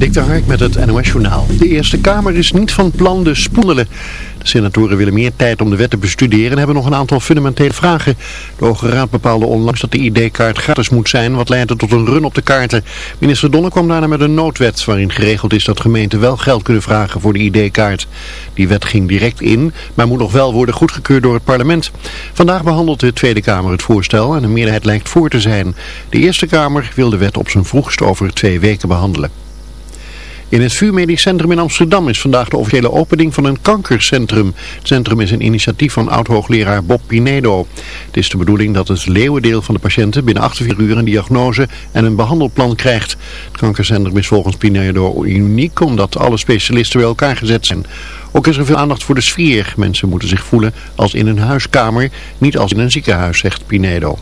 Dik de Hark met het NOS Journaal. De Eerste Kamer is niet van plan de spoendelen. De senatoren willen meer tijd om de wet te bestuderen en hebben nog een aantal fundamentele vragen. De Hoge Raad bepaalde onlangs dat de ID-kaart gratis moet zijn, wat leidde tot een run op de kaarten. Minister Donner kwam daarna met een noodwet waarin geregeld is dat gemeenten wel geld kunnen vragen voor de ID-kaart. Die wet ging direct in, maar moet nog wel worden goedgekeurd door het parlement. Vandaag behandelt de Tweede Kamer het voorstel en een meerderheid lijkt voor te zijn. De Eerste Kamer wil de wet op zijn vroegst over twee weken behandelen. In het VU Medisch Centrum in Amsterdam is vandaag de officiële opening van een kankercentrum. Het centrum is een initiatief van oud-hoogleraar Bob Pinedo. Het is de bedoeling dat het leeuwendeel van de patiënten binnen 48 uur een diagnose en een behandelplan krijgt. Het kankercentrum is volgens Pinedo uniek omdat alle specialisten bij elkaar gezet zijn. Ook is er veel aandacht voor de sfeer. Mensen moeten zich voelen als in een huiskamer, niet als in een ziekenhuis, zegt Pinedo.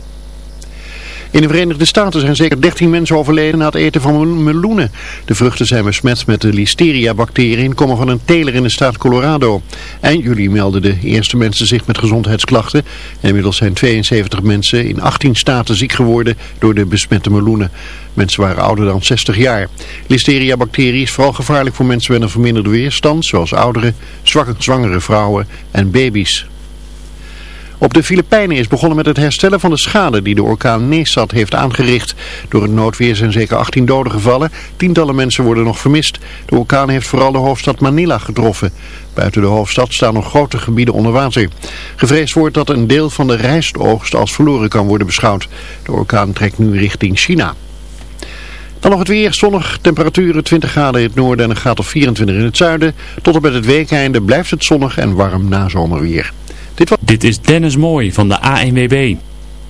In de Verenigde Staten zijn zeker 13 mensen overleden na het eten van meloenen. De vruchten zijn besmet met de listeria-bacterie en komen van een teler in de staat Colorado. Eind juli melden de eerste mensen zich met gezondheidsklachten. En inmiddels zijn 72 mensen in 18 staten ziek geworden door de besmette meloenen. Mensen waren ouder dan 60 jaar. Listeria-bacterie is vooral gevaarlijk voor mensen met een verminderde weerstand, zoals ouderen, zwakke, zwangere vrouwen en baby's. Op de Filipijnen is begonnen met het herstellen van de schade die de orkaan Nesat heeft aangericht. Door het noodweer zijn zeker 18 doden gevallen. Tientallen mensen worden nog vermist. De orkaan heeft vooral de hoofdstad Manila getroffen. Buiten de hoofdstad staan nog grote gebieden onder water. Gevreesd wordt dat een deel van de rijstoogst als verloren kan worden beschouwd. De orkaan trekt nu richting China. Dan nog het weer, zonnig, temperaturen 20 graden in het noorden en een graad of 24 in het zuiden. Tot op met het weekeinde blijft het zonnig en warm na zomerweer. Dit, Dit is Dennis Mooi van de ANWB.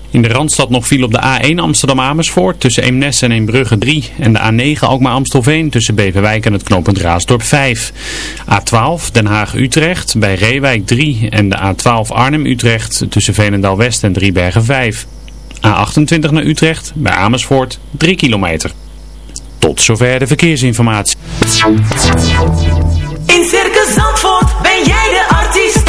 In de Randstad nog viel op de A1 Amsterdam-Amersfoort tussen Eemnes en Eembrugge 3. En de A9 Alkmaar-Amstelveen tussen Beverwijk en het knooppunt Raasdorp 5. A12 Den Haag-Utrecht bij Reewijk 3 en de A12 Arnhem-Utrecht tussen Veenendaal-West en Driebergen 5. A28 naar Utrecht bij Amersfoort 3 kilometer. Tot zover de verkeersinformatie. In Circus Zandvoort ben jij de artiest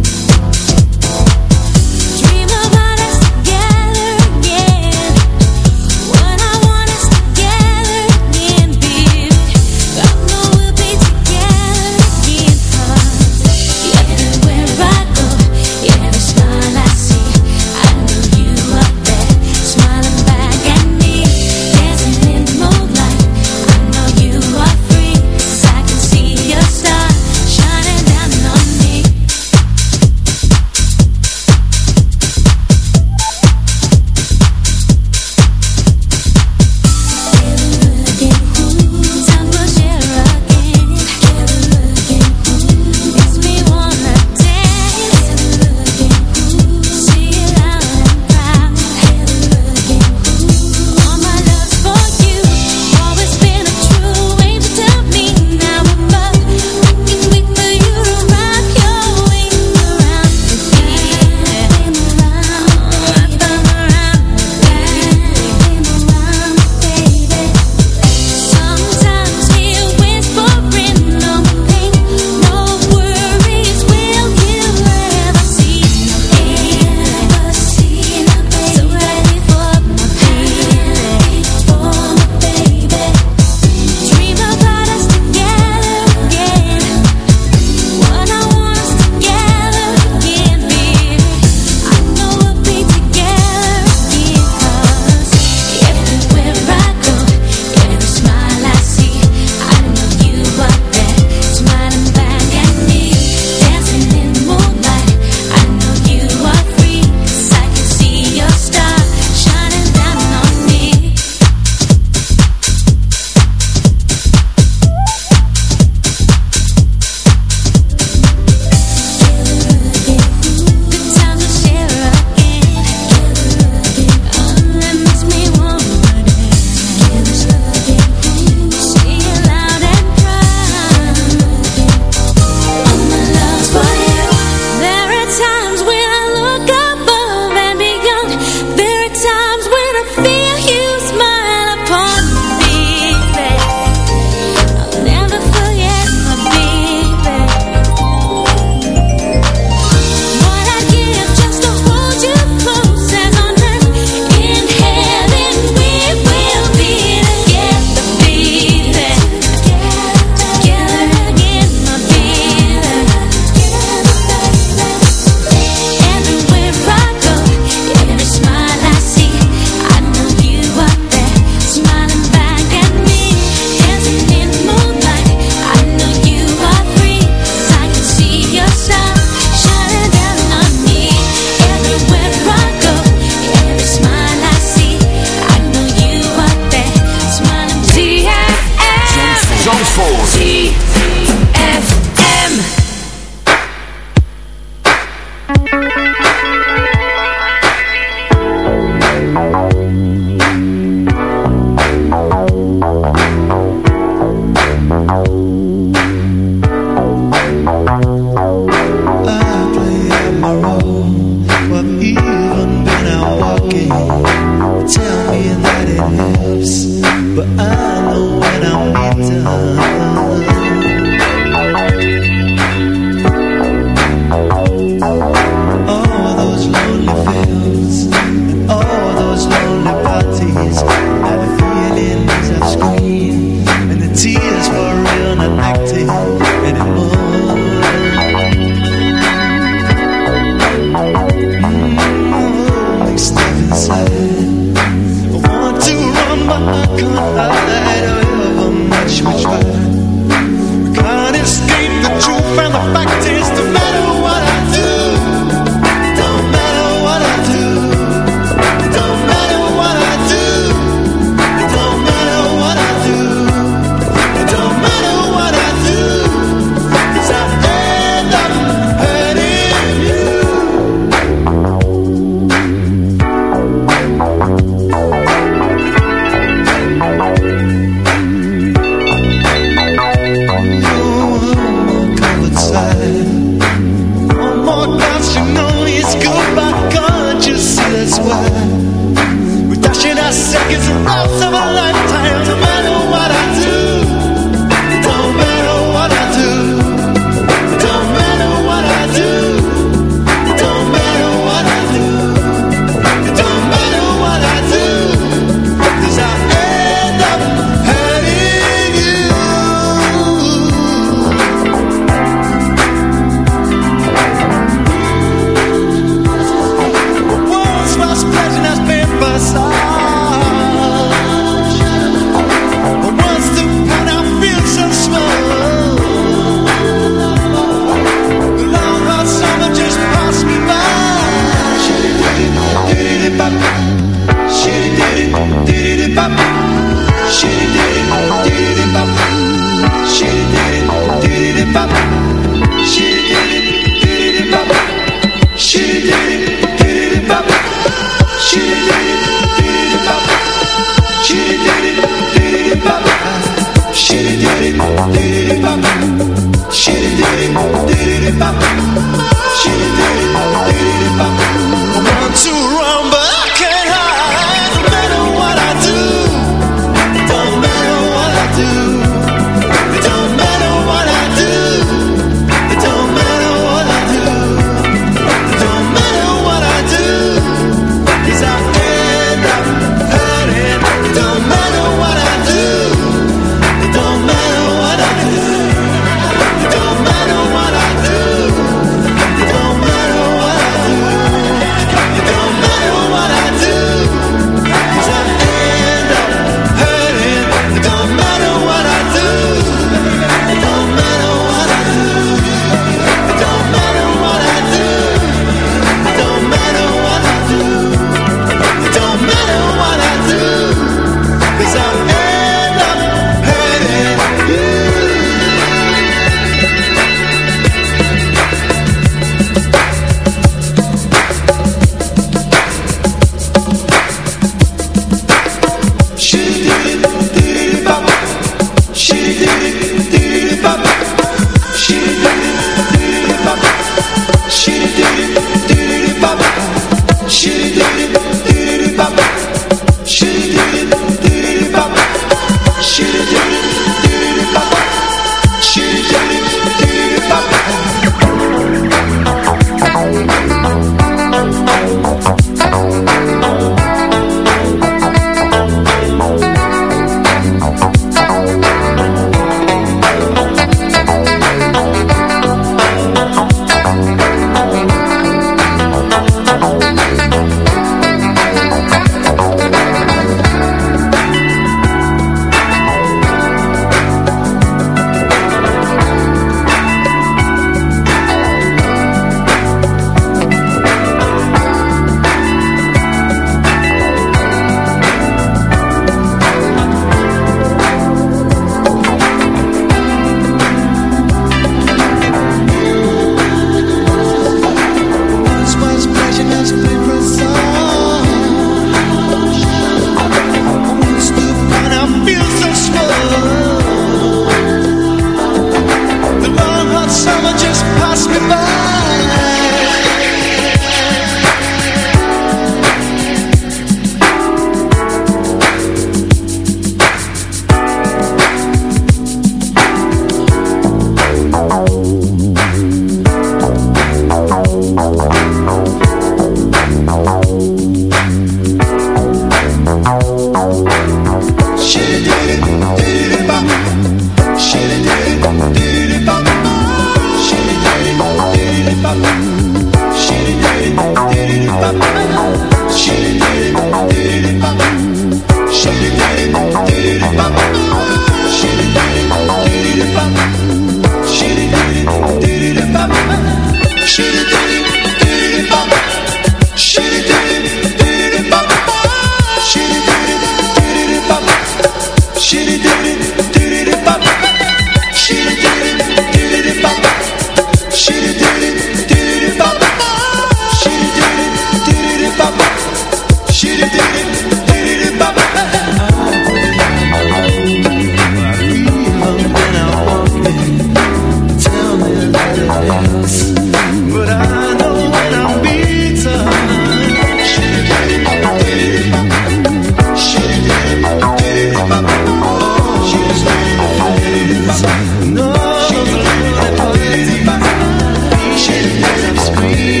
free.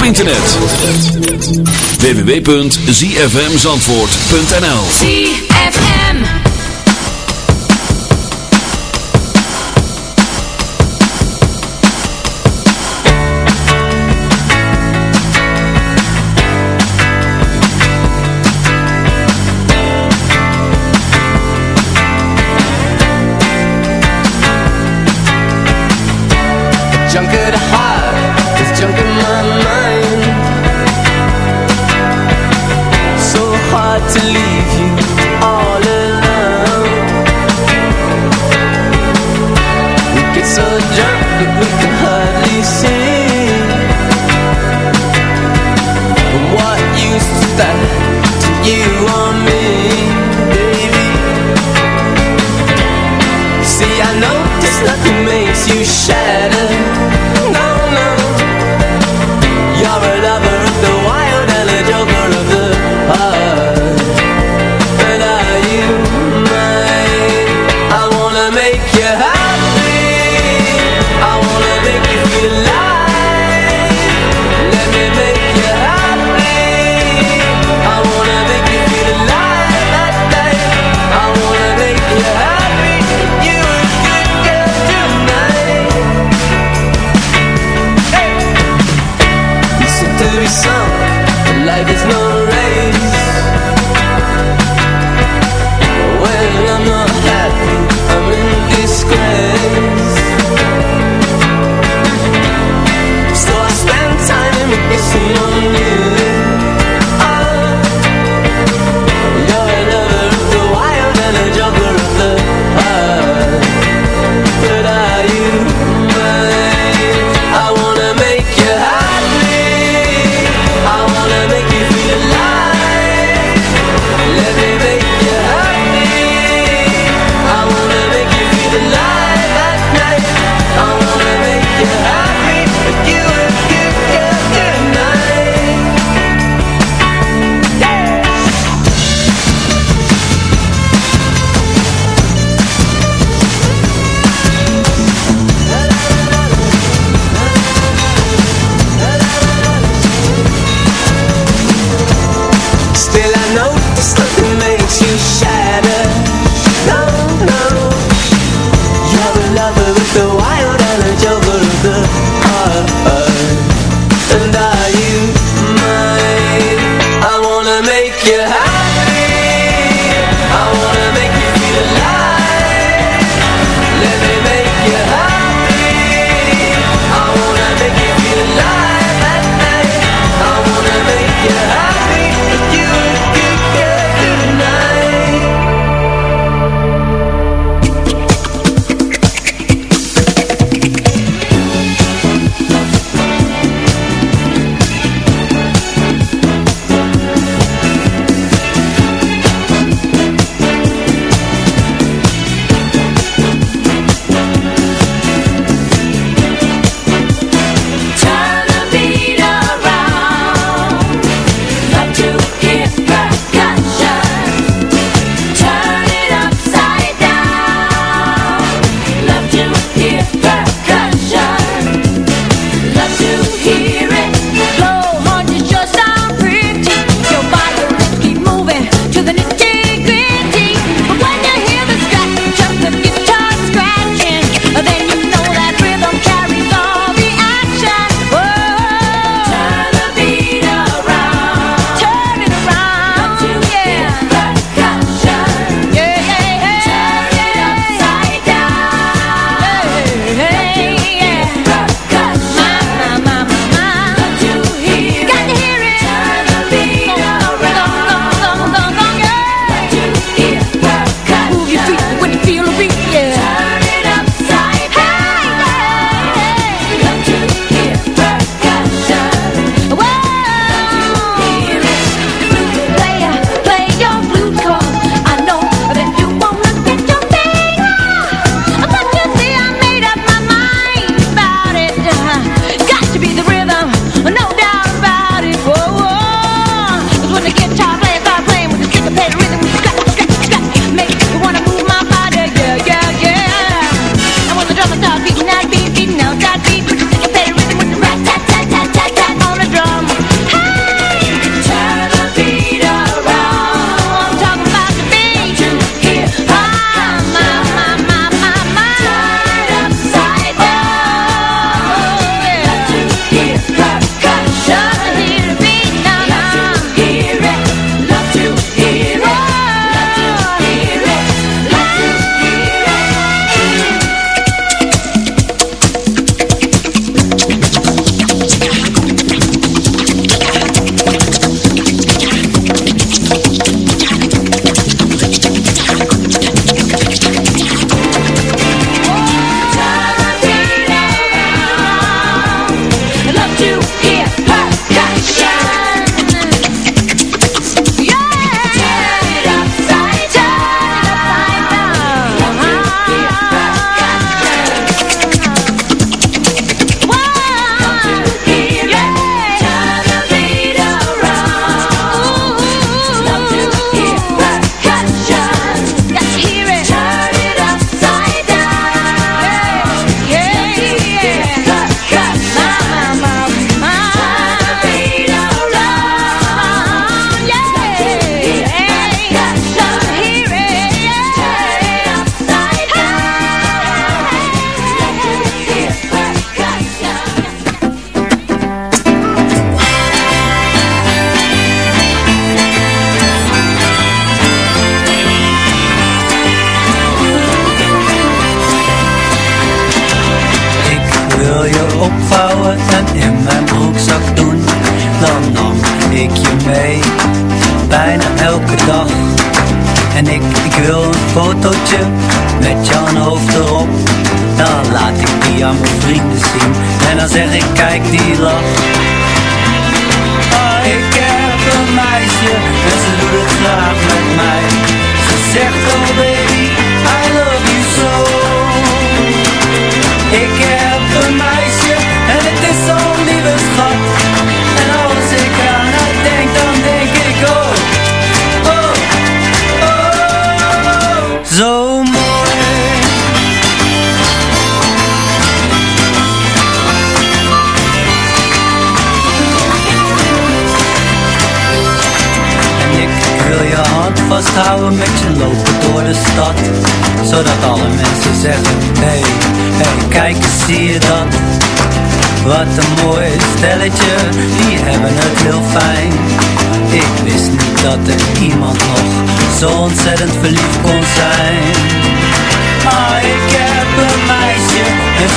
op internet. www.zfmzandvoort.nl ZFM Junket heart is junket mind to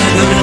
meisje en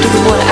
to the I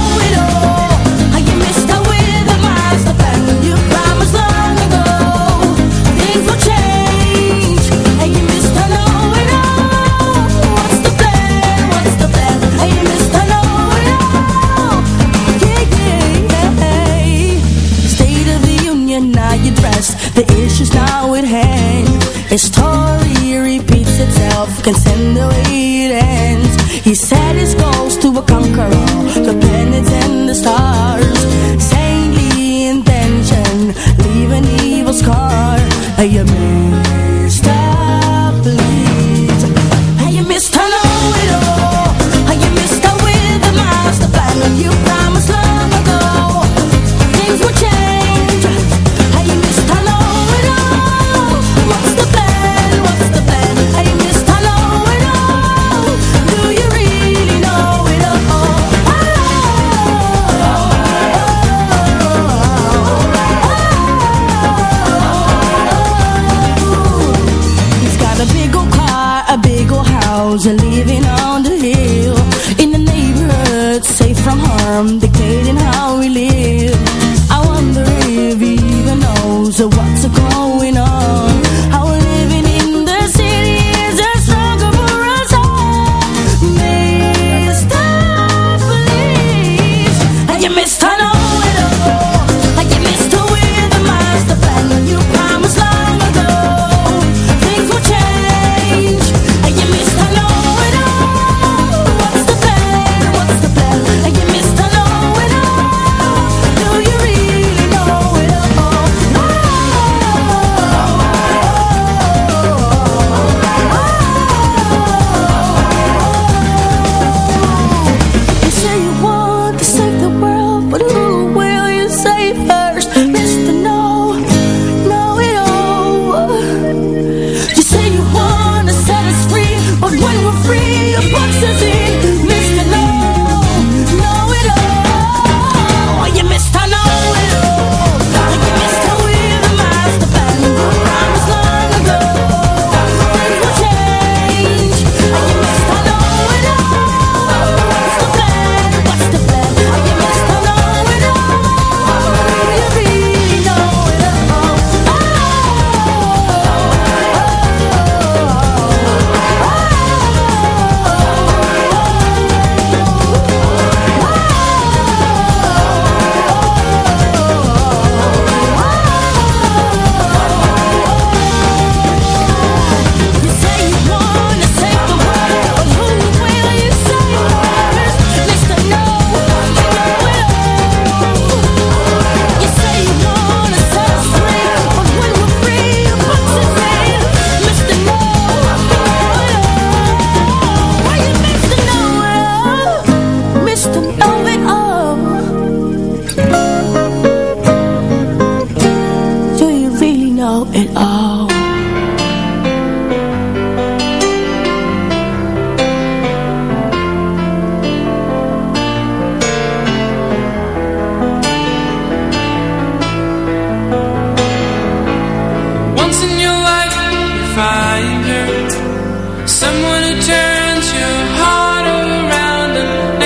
can send away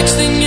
next thing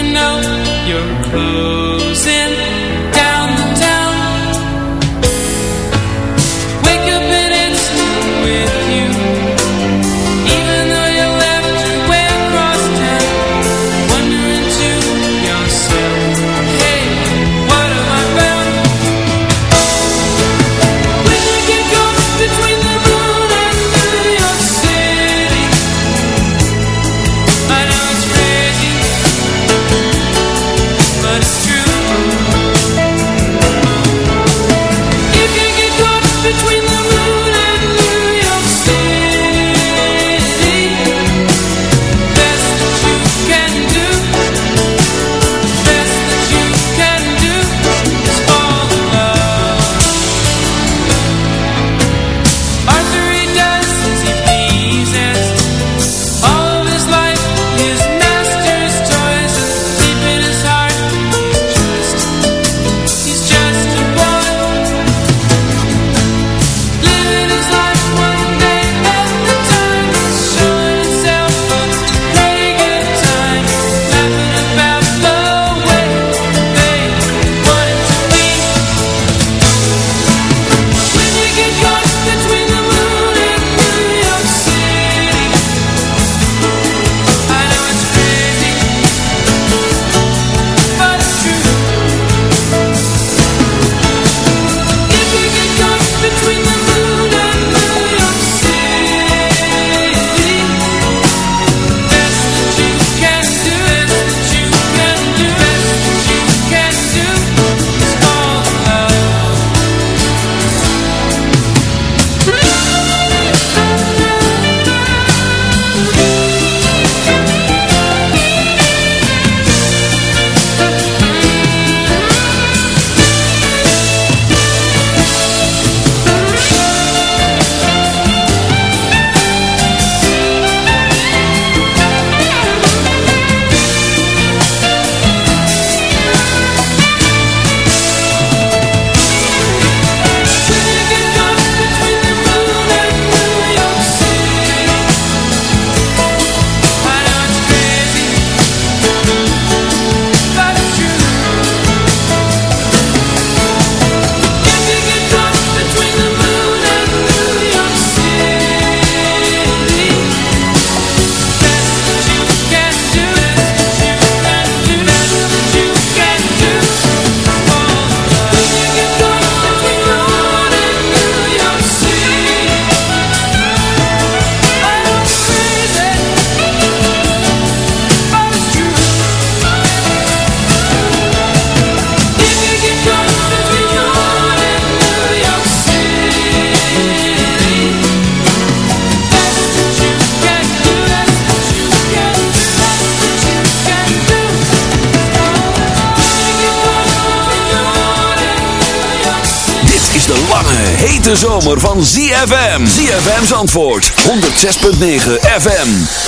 106.9 FM.